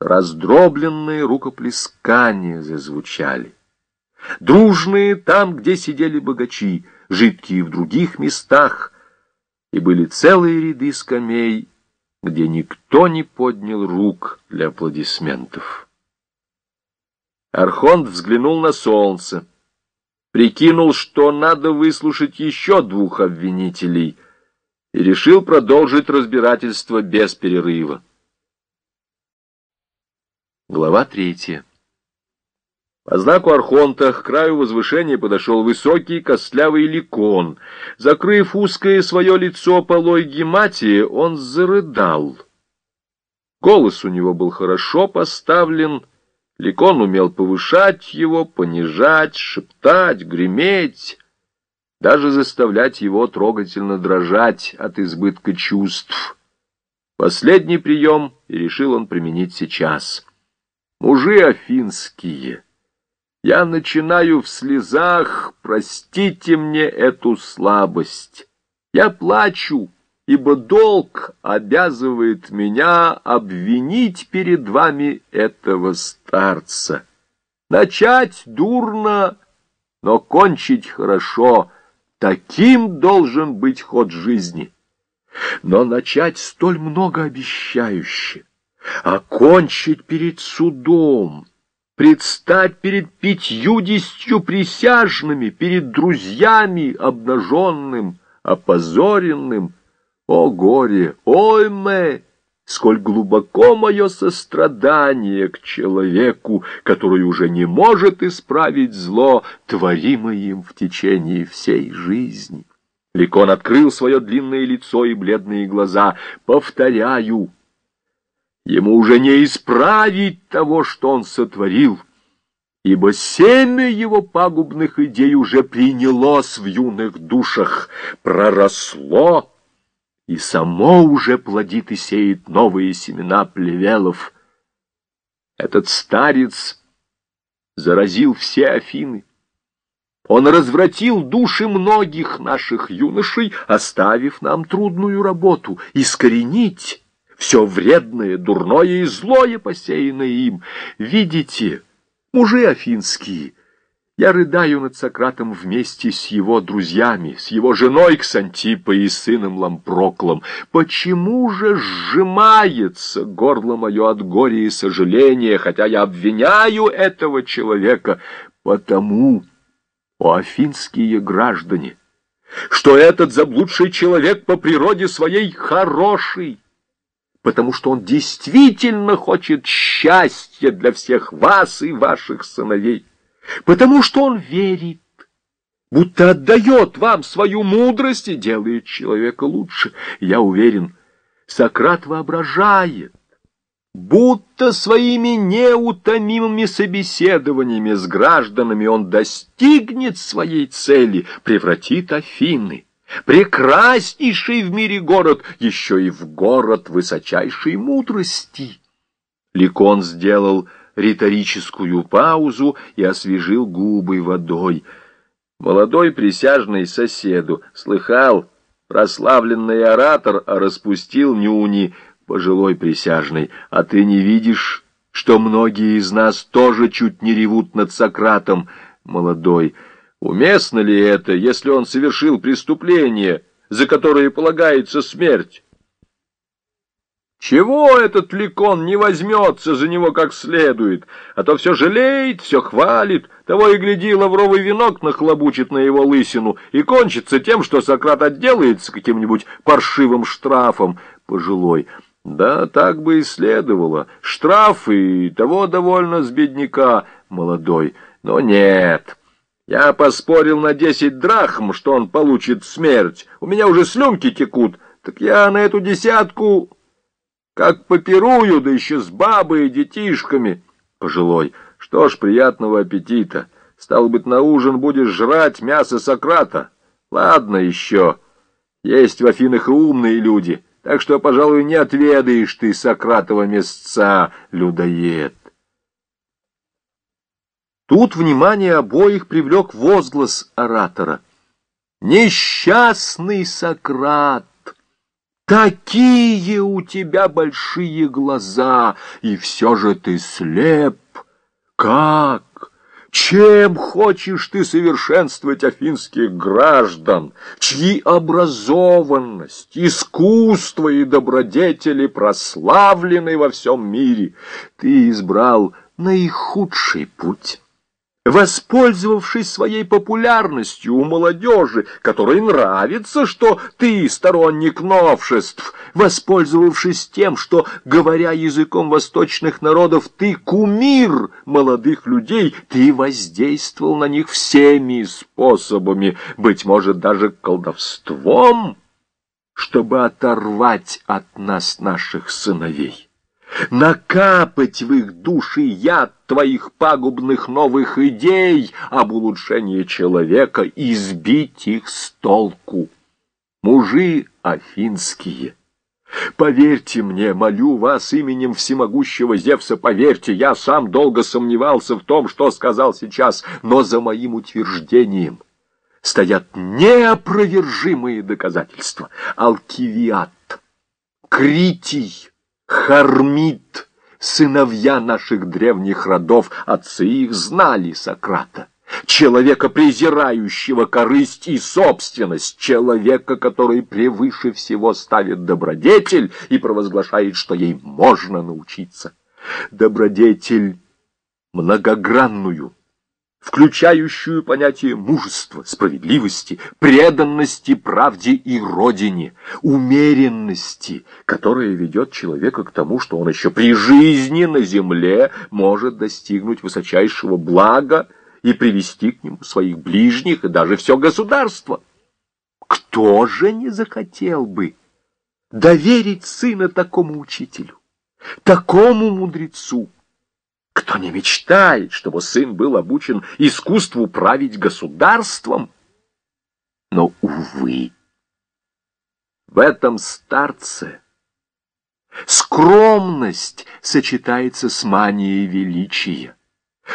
Раздробленные рукоплескания зазвучали. Дружные там, где сидели богачи, жидкие в других местах, и были целые ряды скамей, где никто не поднял рук для аплодисментов. Архонт взглянул на солнце, прикинул, что надо выслушать еще двух обвинителей, и решил продолжить разбирательство без перерыва. Глава третья. По знаку Архонта к краю возвышения подошел высокий костлявый ликон. Закрыв узкое свое лицо полой гематии, он зарыдал. Голос у него был хорошо поставлен, ликон умел повышать его, понижать, шептать, греметь, даже заставлять его трогательно дрожать от избытка чувств. Последний прием решил он применить сейчас. Мужи афинские — я начинаю в слезах, простите мне эту слабость. Я плачу, ибо долг обязывает меня обвинить перед вами этого старца. Начать дурно, но кончить хорошо. Таким должен быть ход жизни. Но начать столь многообещающе, а кончить перед судом — предстать перед пятьюдесятью присяжными, перед друзьями обнаженным, опозоренным. О горе, ой мэ! Сколь глубоко мое сострадание к человеку, который уже не может исправить зло, творимое им в течение всей жизни. Ликон открыл свое длинное лицо и бледные глаза. Повторяю, Ему уже не исправить того, что он сотворил, ибо семя его пагубных идей уже принялось в юных душах, проросло, и само уже плодит и сеет новые семена плевелов. Этот старец заразил все Афины. Он развратил души многих наших юношей, оставив нам трудную работу — искоренить все вредное, дурное и злое, посеянное им. Видите, мужи афинские, я рыдаю над Сократом вместе с его друзьями, с его женой Ксантипой и сыном Лампроклом. Почему же сжимается горло мое от горя и сожаления, хотя я обвиняю этого человека? Потому, о афинские граждане, что этот заблудший человек по природе своей хороший, потому что он действительно хочет счастья для всех вас и ваших сыновей, потому что он верит, будто отдает вам свою мудрость и делает человека лучше. Я уверен, Сократ воображает, будто своими неутомимыми собеседованиями с гражданами он достигнет своей цели, превратит Афины прекраснейший в мире город, еще и в город высочайшей мудрости. Ликон сделал риторическую паузу и освежил губы водой. Молодой присяжный соседу слыхал, прославленный оратор распустил нюни пожилой присяжный, а ты не видишь, что многие из нас тоже чуть не ревут над Сократом, молодой Уместно ли это, если он совершил преступление, за которое полагается смерть? Чего этот ликон не возьмется за него как следует, а то все жалеет, все хвалит, того и гляди, лавровый венок нахлобучит на его лысину и кончится тем, что Сократ отделается каким-нибудь паршивым штрафом пожилой. Да, так бы и следовало. Штраф и того довольно с бедняка молодой. Но нет... Я поспорил на десять драхм, что он получит смерть. У меня уже слюнки текут. Так я на эту десятку как попирую, да еще с бабой и детишками. Пожилой, что ж, приятного аппетита. Стал быть, на ужин будешь жрать мясо Сократа. Ладно еще. Есть в Афинах и умные люди, так что, пожалуй, не отведаешь ты Сократова мясца, людоед. Тут внимание обоих привлек возглас оратора. «Несчастный Сократ! Такие у тебя большие глаза, и все же ты слеп. Как? Чем хочешь ты совершенствовать афинских граждан, чьи образованность, искусство и добродетели прославлены во всем мире? Ты избрал наихудший путь воспользовавшись своей популярностью у молодежи, которой нравится, что ты сторонник новшеств, воспользовавшись тем, что, говоря языком восточных народов, ты кумир молодых людей, ты воздействовал на них всеми способами, быть может, даже колдовством, чтобы оторвать от нас наших сыновей накапать в их души яд твоих пагубных новых идей об улучшении человека и сбить их с толку. Мужи афинские, поверьте мне, молю вас именем всемогущего Зевса, поверьте, я сам долго сомневался в том, что сказал сейчас, но за моим утверждением стоят неопровержимые доказательства. Алкивиат, Критий, Хармит, сыновья наших древних родов, отцы их знали Сократа. Человека, презирающего корысть и собственность, человека, который превыше всего ставит добродетель и провозглашает, что ей можно научиться. Добродетель многогранную, включающую понятие мужества, справедливости, преданности правде и родине, умеренности, которая ведет человека к тому, что он еще при жизни на земле может достигнуть высочайшего блага и привести к нему своих ближних и даже все государство. Кто же не захотел бы доверить сына такому учителю, такому мудрецу, кто не мечтает, чтобы сын был обучен искусству править государством? Но, увы, в этом старце скромность сочетается с манией величия,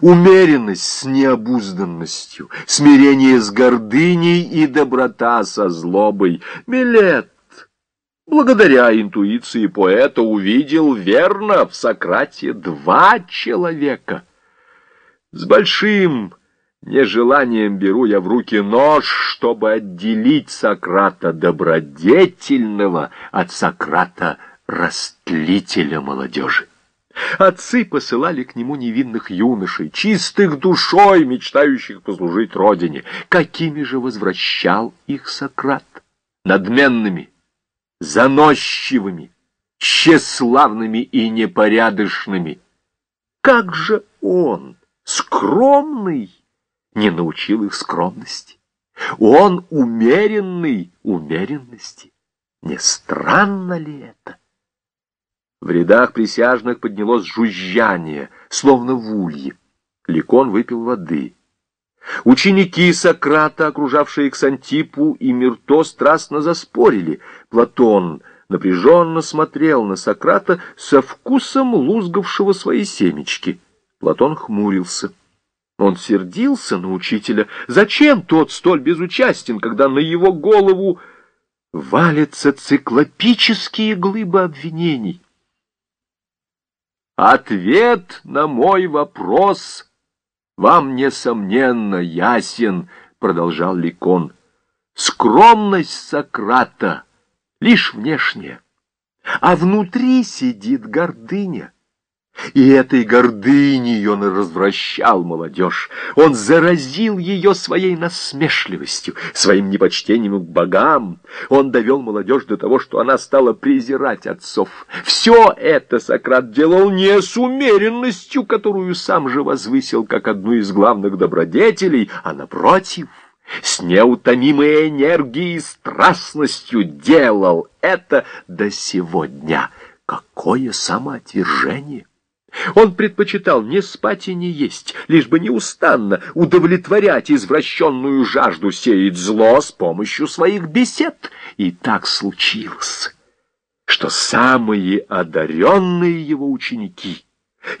умеренность с необузданностью, смирение с гордыней и доброта со злобой. Милет благодаря интуиции поэта, увидел верно в Сократе два человека. С большим нежеланием беру я в руки нож, чтобы отделить Сократа добродетельного от Сократа растлителя молодежи. Отцы посылали к нему невинных юношей, чистых душой, мечтающих послужить родине. Какими же возвращал их Сократ? Надменными, заносчивыми, тщеславными и непорядочными. Как же он, скромный, не научил их скромности? Он умеренный умеренности. Не странно ли это? В рядах присяжных поднялось жужжание, словно в улье. Ликон выпил воды. Ученики Сократа, окружавшие Ксантипу и Мирто, страстно заспорили. Платон напряженно смотрел на Сократа со вкусом лузгавшего свои семечки. Платон хмурился. Он сердился на учителя. Зачем тот столь безучастен, когда на его голову валятся циклопические глыбы обвинений? Ответ на мой вопрос — вам, несомненно, ясен, — продолжал Ликон, — скромность Сократа лишь внешняя, а внутри сидит гордыня. И этой гордыней он и развращал молодежь. Он заразил ее своей насмешливостью, своим непочтением к богам. Он довел молодежь до того, что она стала презирать отцов. Все это Сократ делал не с умеренностью, которую сам же возвысил как одну из главных добродетелей, а напротив, с неутомимой энергией и страстностью делал это до сего дня. Какое самоотвержение! Он предпочитал не спать и не есть, лишь бы неустанно удовлетворять извращенную жажду сеять зло с помощью своих бесед. И так случилось, что самые одаренные его ученики,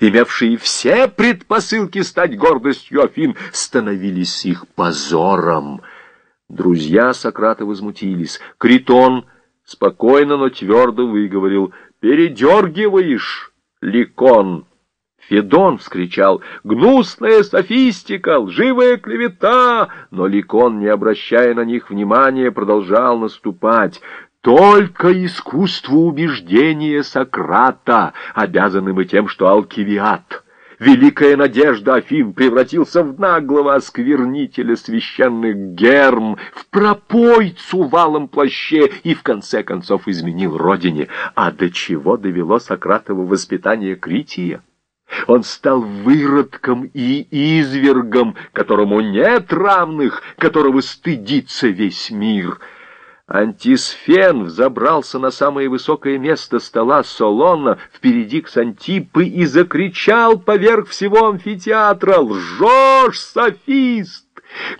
имевшие все предпосылки стать гордостью Афин, становились их позором. Друзья Сократа возмутились. Критон спокойно, но твердо выговорил «Передергиваешь, Ликон!» Федон вскричал «Гнусная софистика! Лживая клевета!» Но Ликон, не обращая на них внимания, продолжал наступать. Только искусству убеждения Сократа обязаны мы тем, что Алкивиад, великая надежда Афин, превратился в наглого осквернителя священных герм, в пропойцу в алом плаще и в конце концов изменил родине. А до чего довело Сократово воспитание Крития? Он стал выродком и извергом, которому нет равных, которого стыдится весь мир. Антисфен взобрался на самое высокое место стола Солона впереди Ксантипы и закричал поверх всего амфитеатра «Лжешь, софист!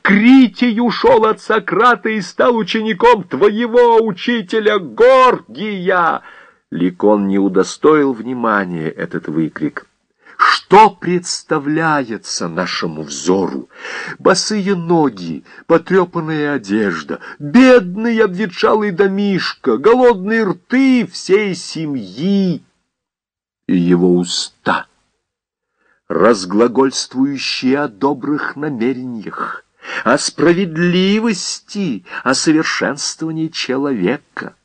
Критий ушел от Сократа и стал учеником твоего учителя Горгия!» Ликон не удостоил внимания этот выкрик. Что представляется нашему взору? Босые ноги, потрепанная одежда, бедный обветшалый домишко, голодные рты всей семьи и его уста, разглагольствующие о добрых намерениях, о справедливости, о совершенствовании человека —